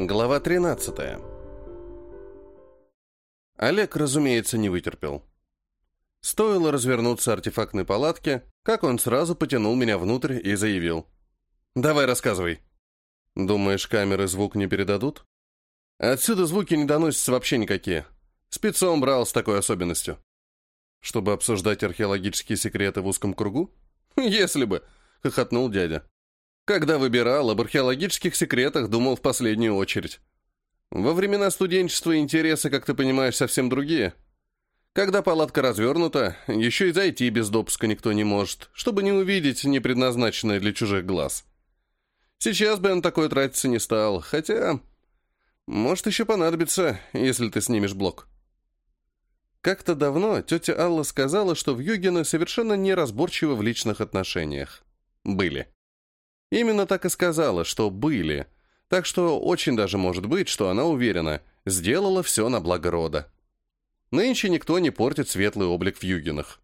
Глава 13. Олег, разумеется, не вытерпел. Стоило развернуться артефактной палатке, как он сразу потянул меня внутрь и заявил. «Давай рассказывай». «Думаешь, камеры звук не передадут?» «Отсюда звуки не доносятся вообще никакие. Спецом брал с такой особенностью». «Чтобы обсуждать археологические секреты в узком кругу?» «Если бы», — хохотнул дядя. Когда выбирал, об археологических секретах думал в последнюю очередь. Во времена студенчества интересы, как ты понимаешь, совсем другие. Когда палатка развернута, еще и зайти без допуска никто не может, чтобы не увидеть непредназначенное для чужих глаз. Сейчас бы он такой тратиться не стал, хотя... Может, еще понадобится, если ты снимешь блок. Как-то давно тетя Алла сказала, что в Югины совершенно неразборчивы в личных отношениях. Были. Именно так и сказала, что были. Так что очень даже может быть, что она уверена, сделала все на благо рода. Нынче никто не портит светлый облик в Югинах.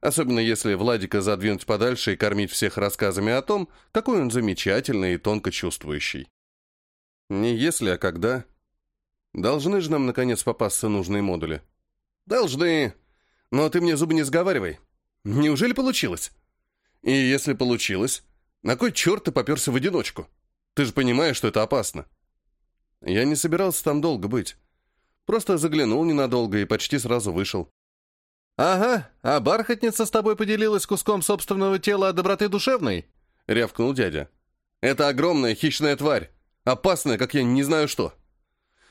Особенно если Владика задвинуть подальше и кормить всех рассказами о том, какой он замечательный и тонко чувствующий. Не если, а когда. Должны же нам, наконец, попасться нужные модули. Должны. Но ты мне зубы не сговаривай. Неужели получилось? И если получилось, на кой черт ты поперся в одиночку? Ты же понимаешь, что это опасно. Я не собирался там долго быть. Просто заглянул ненадолго и почти сразу вышел. «Ага, а бархатница с тобой поделилась куском собственного тела от доброты душевной?» — рявкнул дядя. «Это огромная хищная тварь. Опасная, как я не знаю что.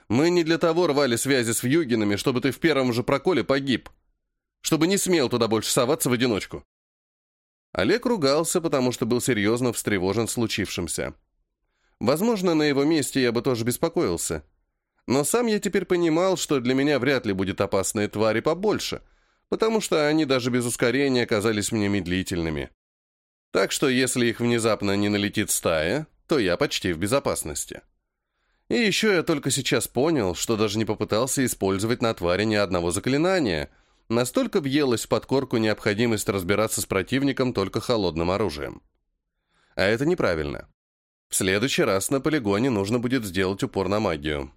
Мы не для того рвали связи с Вьюгинами, чтобы ты в первом же проколе погиб. Чтобы не смел туда больше соваться в одиночку. Олег ругался, потому что был серьезно встревожен случившимся. Возможно, на его месте я бы тоже беспокоился. Но сам я теперь понимал, что для меня вряд ли будет опасные твари побольше, потому что они даже без ускорения оказались мне медлительными. Так что если их внезапно не налетит стая, то я почти в безопасности. И еще я только сейчас понял, что даже не попытался использовать на твари ни одного заклинания — Настолько въелась в подкорку необходимость разбираться с противником только холодным оружием. А это неправильно. В следующий раз на полигоне нужно будет сделать упор на магию.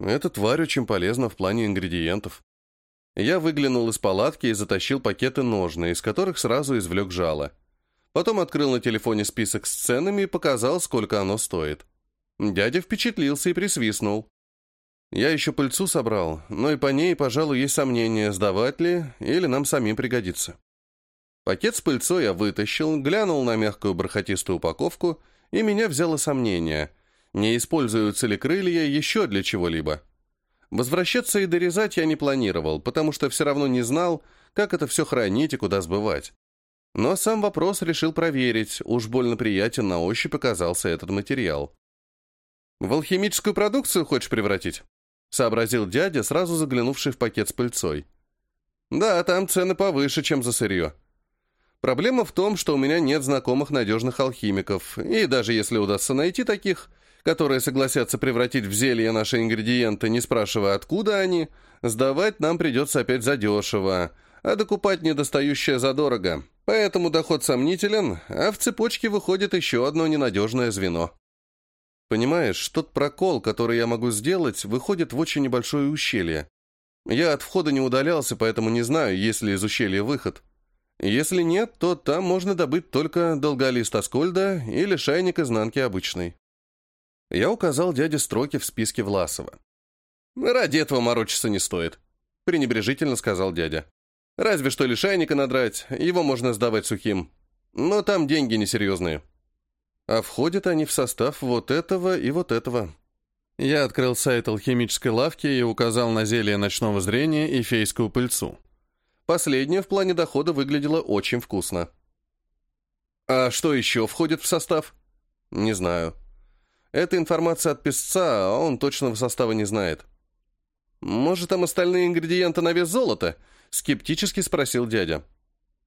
Эта тварь очень полезна в плане ингредиентов. Я выглянул из палатки и затащил пакеты ножны, из которых сразу извлек жало. Потом открыл на телефоне список с ценами и показал, сколько оно стоит. Дядя впечатлился и присвистнул. Я еще пыльцу собрал, но и по ней, пожалуй, есть сомнения, сдавать ли или нам самим пригодится. Пакет с пыльцой я вытащил, глянул на мягкую бархатистую упаковку, и меня взяло сомнение, не используются ли крылья еще для чего-либо. Возвращаться и дорезать я не планировал, потому что все равно не знал, как это все хранить и куда сбывать. Но сам вопрос решил проверить, уж больно приятен на ощупь оказался этот материал. «В алхимическую продукцию хочешь превратить?» — сообразил дядя, сразу заглянувший в пакет с пыльцой. «Да, там цены повыше, чем за сырье. Проблема в том, что у меня нет знакомых надежных алхимиков, и даже если удастся найти таких, которые согласятся превратить в зелье наши ингредиенты, не спрашивая, откуда они, сдавать нам придется опять задешево, а докупать недостающее задорого. Поэтому доход сомнителен, а в цепочке выходит еще одно ненадежное звено». Понимаешь, тот прокол, который я могу сделать, выходит в очень небольшое ущелье. Я от входа не удалялся, поэтому не знаю, есть ли из ущелья выход. Если нет, то там можно добыть только долголист Аскольда или шайник изнанки обычный. Я указал дяде строки в списке Власова. «Ради этого морочиться не стоит», — пренебрежительно сказал дядя. «Разве что лишайника надрать, его можно сдавать сухим. Но там деньги несерьезные». А входят они в состав вот этого и вот этого. Я открыл сайт алхимической лавки и указал на зелье ночного зрения и фейскую пыльцу. Последнее в плане дохода выглядело очень вкусно. А что еще входит в состав? Не знаю. Это информация от песца, а он точного состава не знает. Может, там остальные ингредиенты на вес золота? Скептически спросил дядя.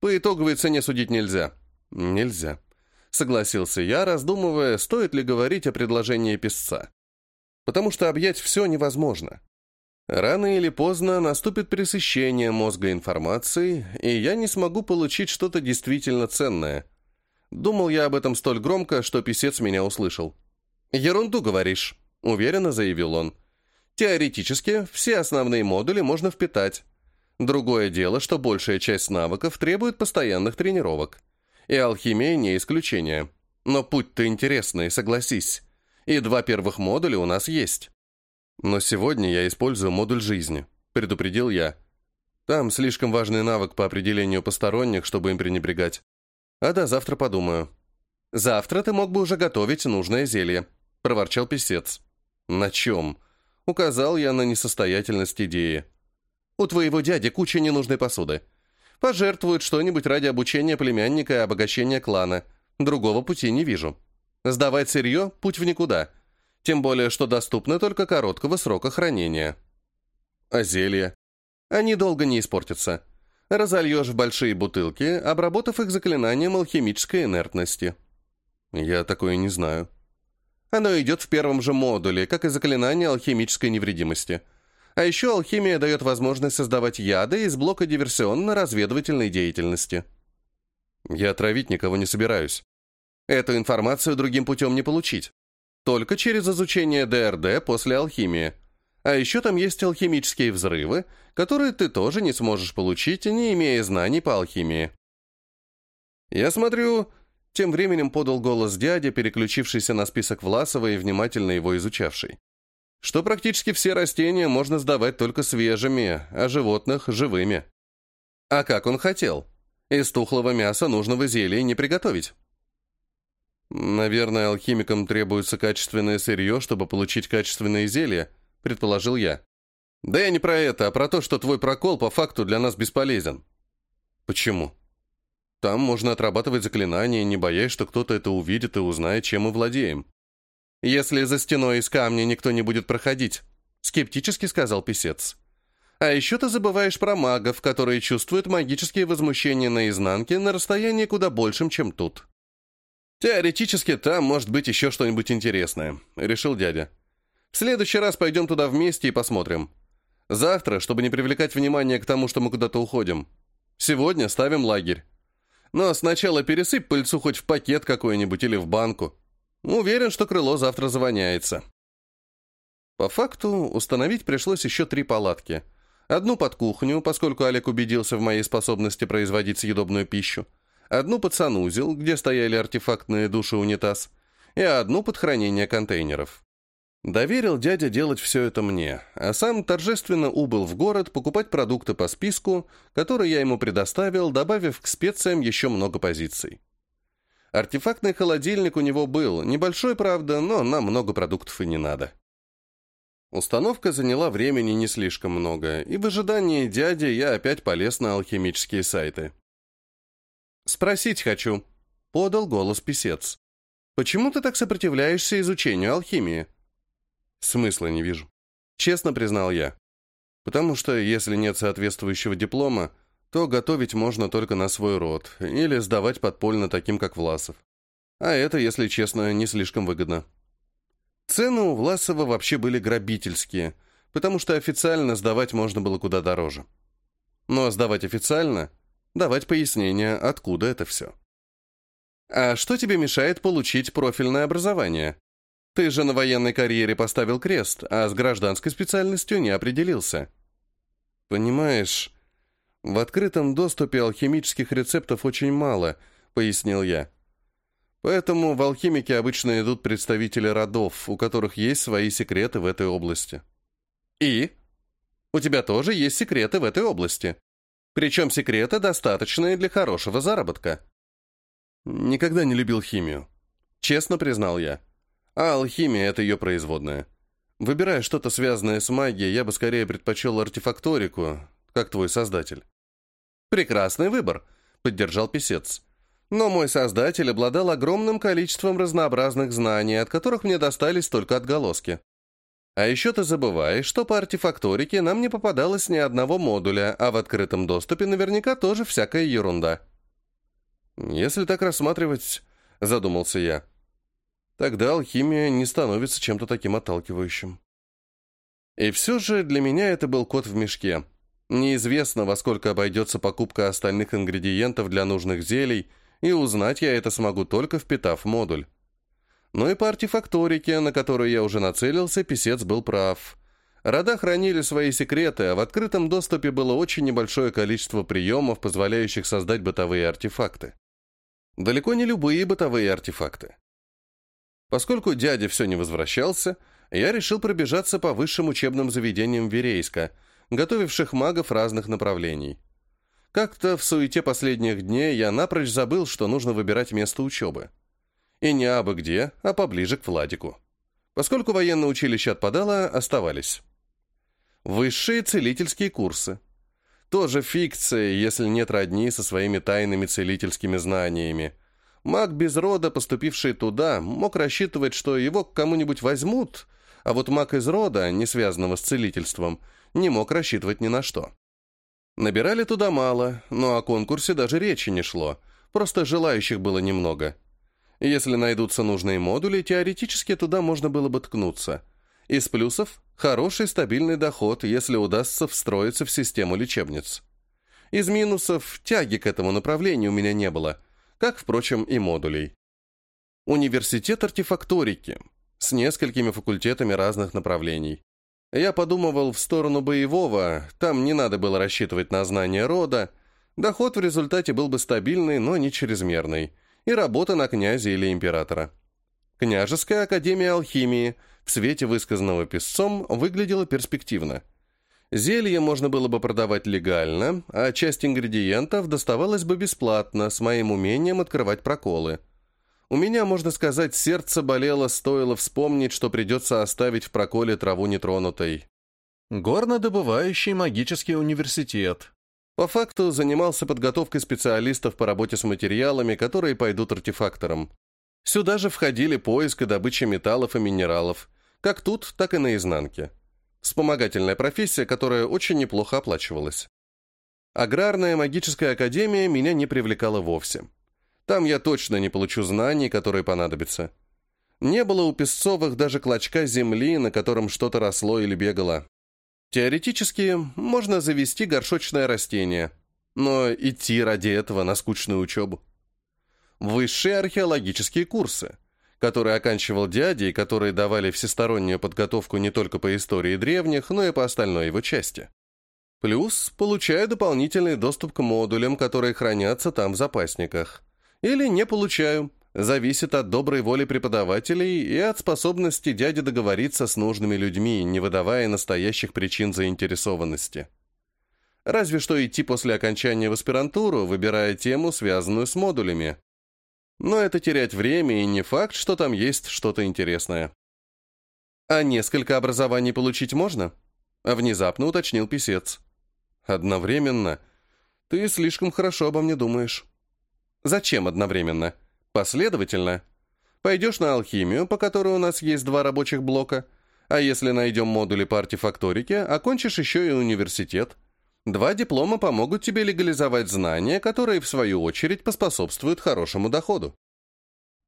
По итоговой цене судить нельзя. Нельзя. Согласился я, раздумывая, стоит ли говорить о предложении писца. Потому что объять все невозможно. Рано или поздно наступит пресыщение мозга информацией, и я не смогу получить что-то действительно ценное. Думал я об этом столь громко, что писец меня услышал. «Ерунду говоришь», — уверенно заявил он. «Теоретически все основные модули можно впитать. Другое дело, что большая часть навыков требует постоянных тренировок. И алхимия не исключение. Но путь-то интересный, согласись. И два первых модуля у нас есть. Но сегодня я использую модуль жизни, предупредил я. Там слишком важный навык по определению посторонних, чтобы им пренебрегать. А да, завтра подумаю. Завтра ты мог бы уже готовить нужное зелье, проворчал писец. На чем? Указал я на несостоятельность идеи. У твоего дяди куча ненужной посуды. Пожертвуют что-нибудь ради обучения племянника и обогащения клана. Другого пути не вижу. Сдавать сырье – путь в никуда. Тем более, что доступно только короткого срока хранения. А зелья? Они долго не испортятся. Разольешь в большие бутылки, обработав их заклинанием алхимической инертности. Я такое не знаю. Оно идет в первом же модуле, как и заклинание алхимической невредимости. А еще алхимия дает возможность создавать яды из блока диверсионно-разведывательной деятельности. Я отравить никого не собираюсь. Эту информацию другим путем не получить. Только через изучение ДРД после алхимии. А еще там есть алхимические взрывы, которые ты тоже не сможешь получить, не имея знаний по алхимии. Я смотрю, тем временем подал голос дядя, переключившийся на список Власова и внимательно его изучавший. Что практически все растения можно сдавать только свежими, а животных – живыми. А как он хотел? Из тухлого мяса нужного зелья не приготовить. Наверное, алхимикам требуется качественное сырье, чтобы получить качественные зелья, — предположил я. «Да я не про это, а про то, что твой прокол по факту для нас бесполезен». «Почему?» «Там можно отрабатывать заклинания, не боясь, что кто-то это увидит и узнает, чем мы владеем». «Если за стеной из камня никто не будет проходить», — скептически сказал писец. «А еще ты забываешь про магов, которые чувствуют магические возмущения на изнанке на расстоянии куда большим, чем тут». «Теоретически там может быть еще что-нибудь интересное», — решил дядя. В следующий раз пойдем туда вместе и посмотрим. Завтра, чтобы не привлекать внимание к тому, что мы куда-то уходим. Сегодня ставим лагерь. Но сначала пересыпь пыльцу хоть в пакет какой-нибудь или в банку. Уверен, что крыло завтра завоняется. По факту, установить пришлось еще три палатки. Одну под кухню, поскольку Олег убедился в моей способности производить съедобную пищу. Одну под санузел, где стояли артефактные души унитаз. И одну под хранение контейнеров. Доверил дядя делать все это мне, а сам торжественно убыл в город покупать продукты по списку, который я ему предоставил, добавив к специям еще много позиций. Артефактный холодильник у него был, небольшой, правда, но нам много продуктов и не надо. Установка заняла времени не слишком много, и в ожидании дяди я опять полез на алхимические сайты. «Спросить хочу», — подал голос писец. «Почему ты так сопротивляешься изучению алхимии?» Смысла не вижу. Честно признал я. Потому что если нет соответствующего диплома, то готовить можно только на свой род или сдавать подпольно таким, как Власов. А это, если честно, не слишком выгодно. Цены у Власова вообще были грабительские, потому что официально сдавать можно было куда дороже. Но сдавать официально – давать пояснение, откуда это все. А что тебе мешает получить профильное образование? Ты же на военной карьере поставил крест, а с гражданской специальностью не определился. Понимаешь, в открытом доступе алхимических рецептов очень мало, пояснил я. Поэтому в алхимике обычно идут представители родов, у которых есть свои секреты в этой области. И? У тебя тоже есть секреты в этой области. Причем секреты, достаточные для хорошего заработка. Никогда не любил химию. Честно признал я. А алхимия — это ее производная. Выбирая что-то связанное с магией, я бы скорее предпочел артефакторику, как твой создатель. «Прекрасный выбор», — поддержал писец. «Но мой создатель обладал огромным количеством разнообразных знаний, от которых мне достались только отголоски. А еще ты забываешь, что по артефакторике нам не попадалось ни одного модуля, а в открытом доступе наверняка тоже всякая ерунда». «Если так рассматривать», — задумался я, — Тогда алхимия не становится чем-то таким отталкивающим. И все же для меня это был кот в мешке. Неизвестно, во сколько обойдется покупка остальных ингредиентов для нужных зелий, и узнать я это смогу только впитав модуль. Но и по артефакторике, на которую я уже нацелился, писец был прав. Рода хранили свои секреты, а в открытом доступе было очень небольшое количество приемов, позволяющих создать бытовые артефакты. Далеко не любые бытовые артефакты. Поскольку дядя все не возвращался, я решил пробежаться по высшим учебным заведениям Верейска, готовивших магов разных направлений. Как-то в суете последних дней я напрочь забыл, что нужно выбирать место учебы. И не абы где, а поближе к Владику. Поскольку военное училище отпадало, оставались. Высшие целительские курсы. Тоже фикция, если нет родни со своими тайными целительскими знаниями. Маг без рода, поступивший туда, мог рассчитывать, что его к кому-нибудь возьмут, а вот маг из рода, не связанного с целительством, не мог рассчитывать ни на что. Набирали туда мало, но о конкурсе даже речи не шло, просто желающих было немного. Если найдутся нужные модули, теоретически туда можно было бы ткнуться. Из плюсов – хороший стабильный доход, если удастся встроиться в систему лечебниц. Из минусов – тяги к этому направлению у меня не было, как, впрочем, и модулей. Университет артефакторики с несколькими факультетами разных направлений. Я подумывал в сторону боевого, там не надо было рассчитывать на знание рода, доход в результате был бы стабильный, но не чрезмерный, и работа на князя или императора. Княжеская академия алхимии в свете высказанного песцом выглядела перспективно. Зелье можно было бы продавать легально, а часть ингредиентов доставалась бы бесплатно с моим умением открывать проколы – у меня, можно сказать, сердце болело, стоило вспомнить, что придется оставить в проколе траву нетронутой. Горнодобывающий магический университет. По факту занимался подготовкой специалистов по работе с материалами, которые пойдут артефакторам. Сюда же входили поиск и добыча металлов и минералов, как тут, так и на изнанке. Вспомогательная профессия, которая очень неплохо оплачивалась. Аграрная магическая академия меня не привлекала вовсе. Там я точно не получу знаний, которые понадобятся. Не было у Песцовых даже клочка земли, на котором что-то росло или бегало. Теоретически, можно завести горшочное растение, но идти ради этого на скучную учебу. Высшие археологические курсы, которые оканчивал дядя и которые давали всестороннюю подготовку не только по истории древних, но и по остальной его части. Плюс получаю дополнительный доступ к модулям, которые хранятся там в запасниках. Или не получаю. Зависит от доброй воли преподавателей и от способности дяди договориться с нужными людьми, не выдавая настоящих причин заинтересованности. Разве что идти после окончания в аспирантуру, выбирая тему, связанную с модулями. Но это терять время, и не факт, что там есть что-то интересное. «А несколько образований получить можно?» Внезапно уточнил писец. «Одновременно? Ты слишком хорошо обо мне думаешь». Зачем одновременно? Последовательно. Пойдешь на алхимию, по которой у нас есть два рабочих блока, а если найдем модули по артефакторике, окончишь еще и университет. Два диплома помогут тебе легализовать знания, которые, в свою очередь, поспособствуют хорошему доходу.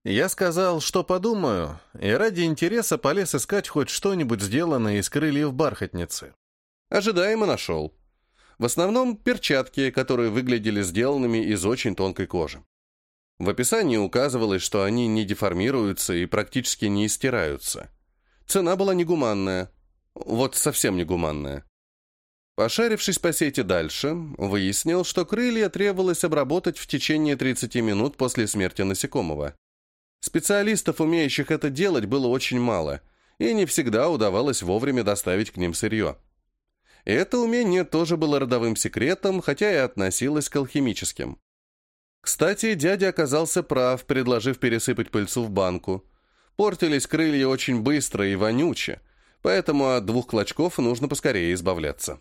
Я сказал, что подумаю, и ради интереса полез искать хоть что-нибудь сделанное из крыльев бархатницы. Ожидаемо нашел. В основном перчатки, которые выглядели сделанными из очень тонкой кожи. В описании указывалось, что они не деформируются и практически не истираются. Цена была негуманная. Вот совсем негуманная. Пошарившись по сети дальше, выяснил, что крылья требовалось обработать в течение 30 минут после смерти насекомого. Специалистов, умеющих это делать, было очень мало, и не всегда удавалось вовремя доставить к ним сырье. Это умение тоже было родовым секретом, хотя и относилось к алхимическим. Кстати, дядя оказался прав, предложив пересыпать пыльцу в банку. Портились крылья очень быстро и вонюче, поэтому от двух клочков нужно поскорее избавляться.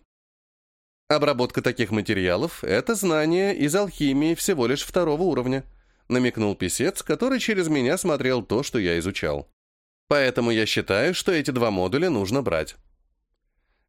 Обработка таких материалов – это знание из алхимии всего лишь второго уровня, намекнул писец, который через меня смотрел то, что я изучал. Поэтому я считаю, что эти два модуля нужно брать.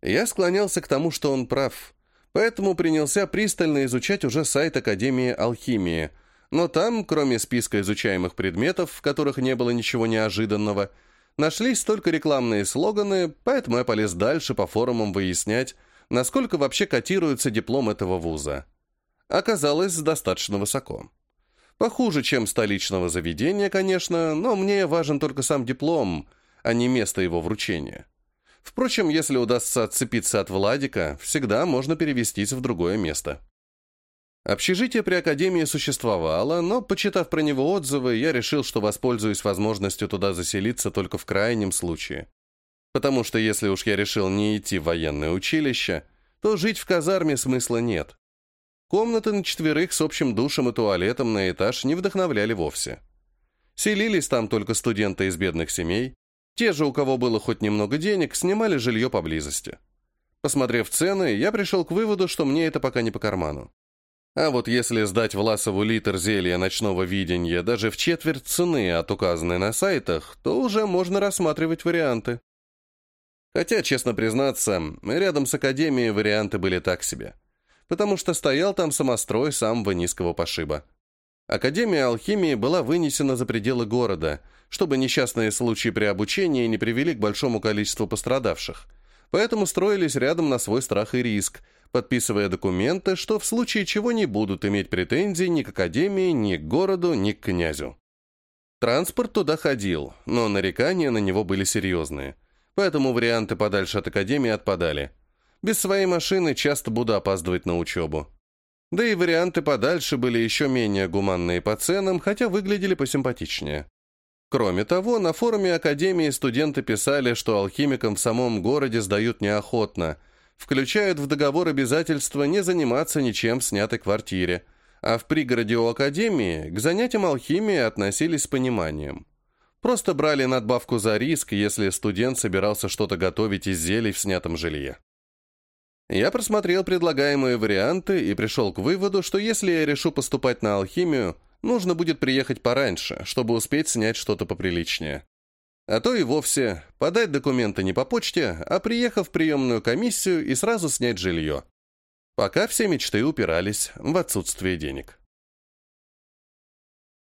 Я склонялся к тому, что он прав, поэтому принялся пристально изучать уже сайт Академии алхимии, но там, кроме списка изучаемых предметов, в которых не было ничего неожиданного, нашлись только рекламные слоганы, поэтому я полез дальше по форумам выяснять, насколько вообще котируется диплом этого вуза. Оказалось, достаточно высоко. Похуже, чем столичного заведения, конечно, но мне важен только сам диплом, а не место его вручения. Впрочем, если удастся отцепиться от Владика, всегда можно перевестись в другое место. Общежитие при Академии существовало, но, почитав про него отзывы, я решил, что воспользуюсь возможностью туда заселиться только в крайнем случае. Потому что если уж я решил не идти в военное училище, то жить в казарме смысла нет. Комнаты на четверых с общим душем и туалетом на этаж не вдохновляли вовсе. Селились там только студенты из бедных семей, те же, у кого было хоть немного денег, снимали жилье поблизости. Посмотрев цены, я пришел к выводу, что мне это пока не по карману. А вот если сдать Власову литр зелья ночного видения даже в четверть цены от указанной на сайтах, то уже можно рассматривать варианты. Хотя, честно признаться, рядом с Академией варианты были так себе. Потому что стоял там самострой самого низкого пошиба. Академия алхимии была вынесена за пределы города, чтобы несчастные случаи при обучении не привели к большому количеству пострадавших. Поэтому строились рядом на свой страх и риск, подписывая документы, что в случае чего не будут иметь претензий ни к академии, ни к городу, ни к князю. Транспорт туда ходил, но нарекания на него были серьезные, поэтому варианты подальше от академии отпадали. Без своей машины часто буду опаздывать на учебу. Да и варианты подальше были еще менее гуманные по ценам, хотя выглядели посимпатичнее. Кроме того, на форуме Академии студенты писали, что алхимикам в самом городе сдают неохотно, включают в договор обязательства не заниматься ничем в снятой квартире, а в пригороде у Академии к занятиям алхимии относились с пониманием. Просто брали надбавку за риск, если студент собирался что-то готовить из зелий в снятом жилье. Я просмотрел предлагаемые варианты и пришел к выводу, что если я решу поступать на алхимию, нужно будет приехать пораньше, чтобы успеть снять что-то поприличнее. А то и вовсе подать документы не по почте, а приехав в приемную комиссию и сразу снять жилье. Пока все мечты упирались в отсутствие денег.